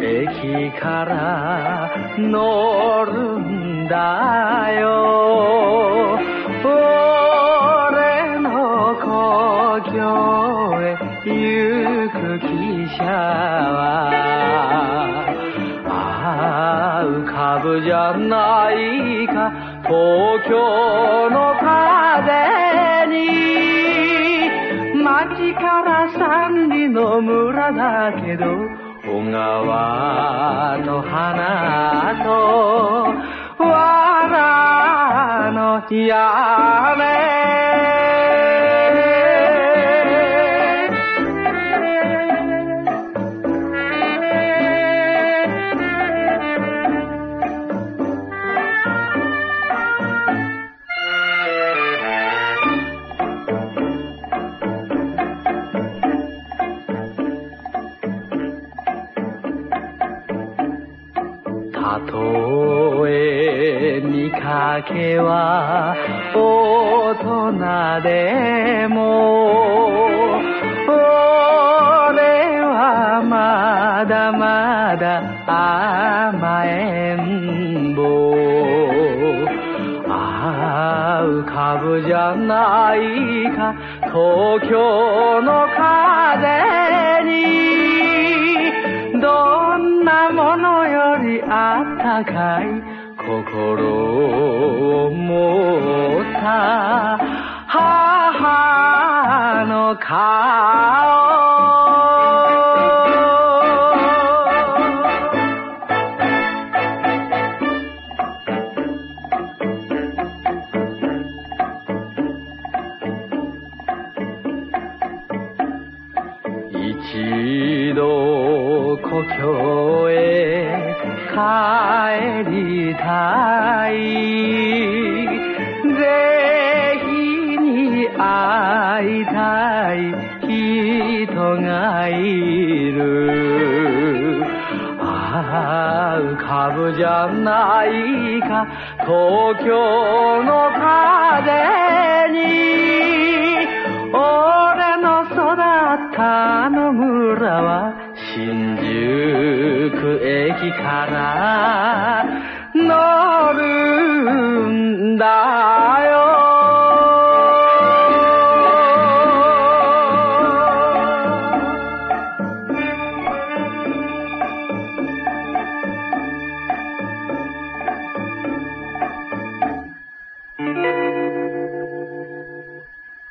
駅から乗るんだよ。俺の故郷へ行く汽車は。ああ浮かぶじゃないか。東京の風の村だけど小川の花と藁の屋たとえ見かけは大人でも。俺はまだまだ甘えん坊ああ浮かぶじゃないか。東京の風に。のよりあったかい心を持った母の顔。一度故郷へ帰りたい。ぜひに会いたい人がいる。ああ浮かぶじゃないか。東京の風。新宿駅から乗る